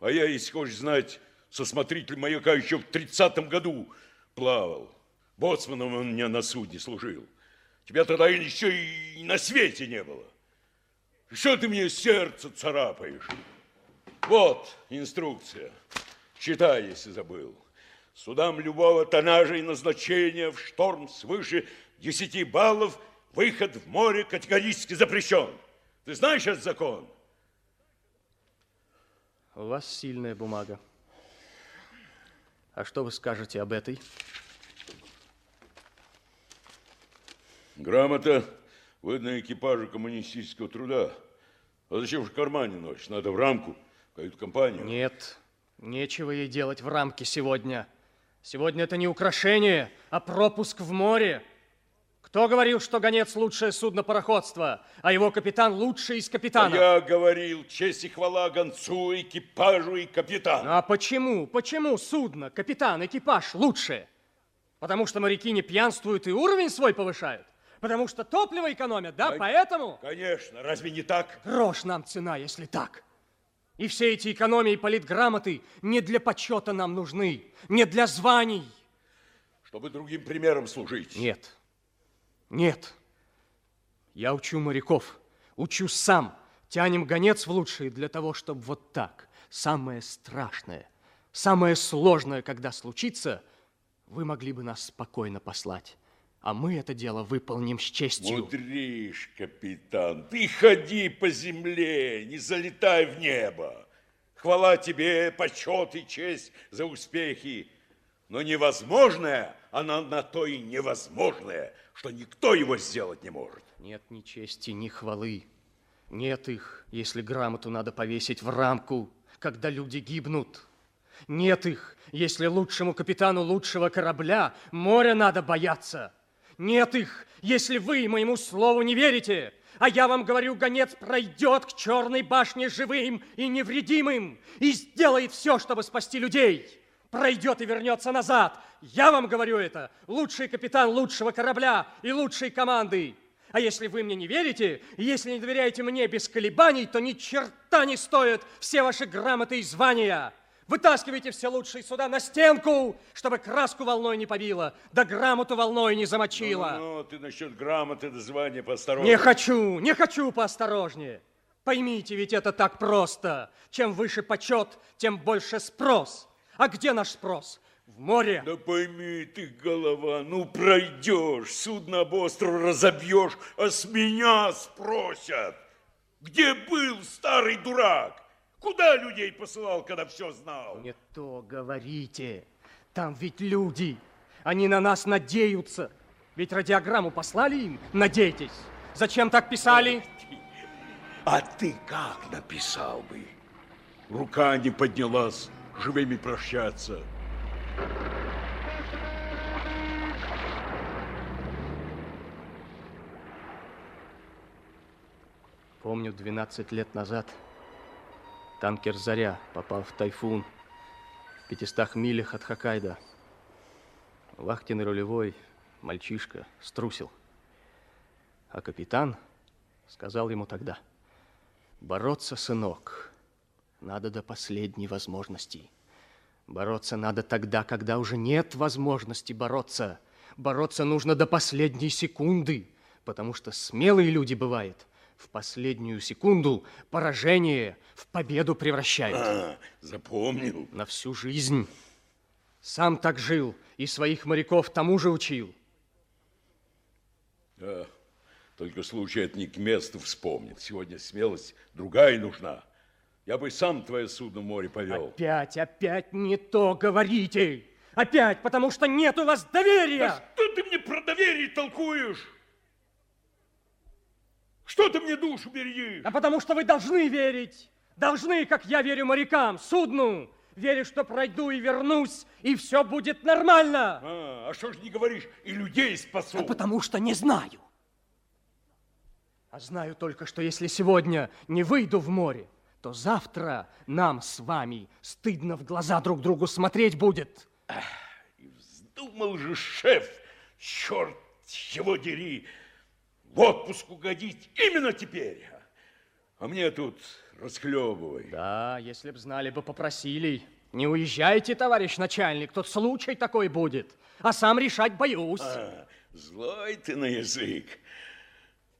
А я, если хочешь знать, со смотрителем маяка еще в тридцатом году плавал. Боцманом он меня на судне служил. Тебя тогда еще и на свете не было. Что ты мне сердце царапаешь? Вот инструкция. Читай, если забыл. Судам любого тоннажа и назначения в шторм свыше 10 баллов выход в море категорически запрещен. Ты знаешь этот закон? У вас сильная бумага. А что вы скажете об этой? Грамота, выданная экипажу коммунистического труда. А зачем же в кармане ночь? Надо в рамку, в кают-компанию. Нет, нечего ей делать в рамке сегодня. Сегодня это не украшение, а пропуск в море. Кто говорил, что гонец лучшее судно пароходства, а его капитан лучший из капитанов? А я говорил, честь и хвала гонцу, экипажу и капитану. А почему? Почему судно, капитан, экипаж лучше? Потому что моряки не пьянствуют и уровень свой повышают? Потому что топливо экономят, да? Кон- Поэтому? Конечно, разве не так? Грош нам цена, если так. И все эти экономии политграмоты не для почета нам нужны, не для званий. Чтобы другим примером служить. Нет, нет. Я учу моряков, учу сам. Тянем гонец в лучшие для того, чтобы вот так. Самое страшное, самое сложное, когда случится, вы могли бы нас спокойно послать. А мы это дело выполним с честью. Мудришь, капитан, ты ходи по земле, не залетай в небо. Хвала тебе, почет и честь за успехи. Но невозможное, оно на то и невозможное, что никто его сделать не может. Нет ни чести, ни хвалы. Нет их, если грамоту надо повесить в рамку, когда люди гибнут. Нет их, если лучшему капитану лучшего корабля моря надо бояться. Нет их, если вы моему слову не верите. А я вам говорю, гонец пройдет к черной башне живым и невредимым и сделает все, чтобы спасти людей. Пройдет и вернется назад. Я вам говорю это. Лучший капитан лучшего корабля и лучшей команды. А если вы мне не верите, если не доверяете мне без колебаний, то ни черта не стоят все ваши грамоты и звания. Вытаскивайте все лучшие сюда на стенку, чтобы краску волной не побило, да грамоту волной не замочило. Ну, ну, ты насчет грамоты до звания поосторожнее. Не хочу, не хочу поосторожнее. Поймите, ведь это так просто. Чем выше почет, тем больше спрос. А где наш спрос? В море. Да пойми ты, голова, ну пройдешь, судно об остров разобьешь, а с меня спросят, где был старый дурак? Куда людей посылал, когда все знал? Не то говорите. Там ведь люди. Они на нас надеются. Ведь радиограмму послали им? Надейтесь. Зачем так писали? А ты как написал бы? Рука не поднялась, живыми прощаться. Помню, 12 лет назад танкер «Заря» попал в тайфун в 500 милях от Хоккайдо. Вахтенный рулевой, мальчишка, струсил. А капитан сказал ему тогда, бороться, сынок, надо до последней возможности. Бороться надо тогда, когда уже нет возможности бороться. Бороться нужно до последней секунды, потому что смелые люди, бывает, в последнюю секунду поражение в победу превращают. А, запомнил. На всю жизнь. Сам так жил и своих моряков тому же учил. Да, только случай это не к месту вспомнил. Сегодня смелость другая нужна. Я бы сам твое судно в море повел. Опять, опять не то говорите. Опять, потому что нет у вас доверия. Да что ты мне про доверие толкуешь? Что ты мне душу бередишь? А потому что вы должны верить. Должны, как я верю морякам, судну. Верю, что пройду и вернусь, и все будет нормально. А, а что ж не говоришь, и людей спасу? А потому что не знаю. А знаю только, что если сегодня не выйду в море, то завтра нам с вами стыдно в глаза друг другу смотреть будет. И вздумал же шеф, черт его дери, в отпуск угодить именно теперь. А мне тут расхлебывай. Да, если б знали бы, попросили. Не уезжайте, товарищ начальник, тут случай такой будет. А сам решать боюсь. А, злой ты на язык.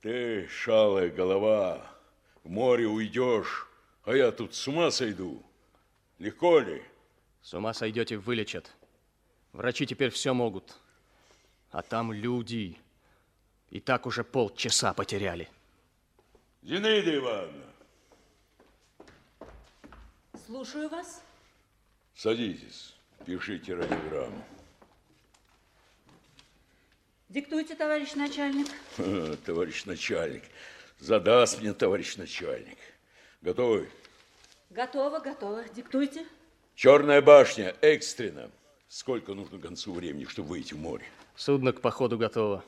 Ты, шалая голова, в море уйдешь, а я тут с ума сойду. Легко ли? С ума сойдете, вылечат. Врачи теперь все могут. А там люди. И так уже полчаса потеряли. Зинаида Ивановна, Слушаю вас. садитесь, пишите радиограмму. Диктуйте, товарищ начальник. Товарищ начальник, задаст мне товарищ начальник. Готовы? Готово, готово. Диктуйте. Черная башня, экстренно. Сколько нужно концу времени, чтобы выйти в море? Судно к походу готово.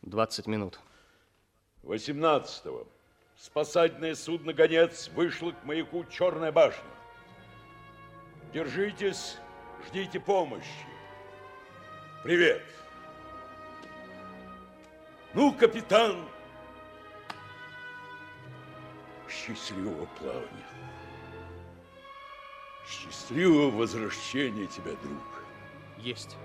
20 минут. 18-го спасательное судно «Гонец» вышло к маяку «Черная башня». Держитесь, ждите помощи. Привет. Ну, капитан, счастливого плавания. Счастливого возвращения тебя, друг. Есть.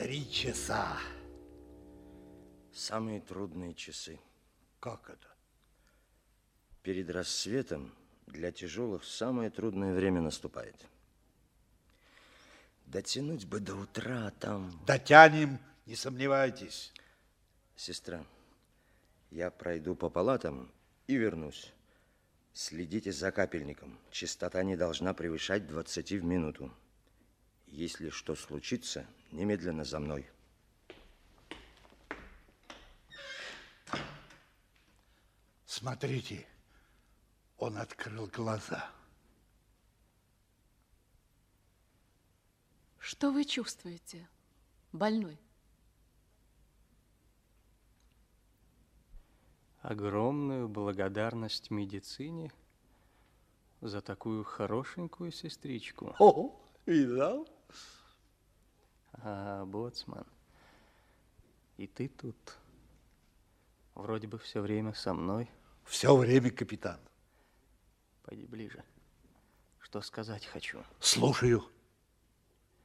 Три часа. Самые трудные часы. Как это? Перед рассветом для тяжелых самое трудное время наступает. Дотянуть бы до утра, а там... Дотянем, не сомневайтесь. Сестра, я пройду по палатам и вернусь. Следите за капельником. Частота не должна превышать 20 в минуту. Если что случится, немедленно за мной. Смотрите, он открыл глаза. Что вы чувствуете, больной? Огромную благодарность медицине за такую хорошенькую сестричку. О, видал? А, боцман, и ты тут вроде бы все время со мной. Все время, капитан. Пойди ближе. Что сказать хочу. Слушаю.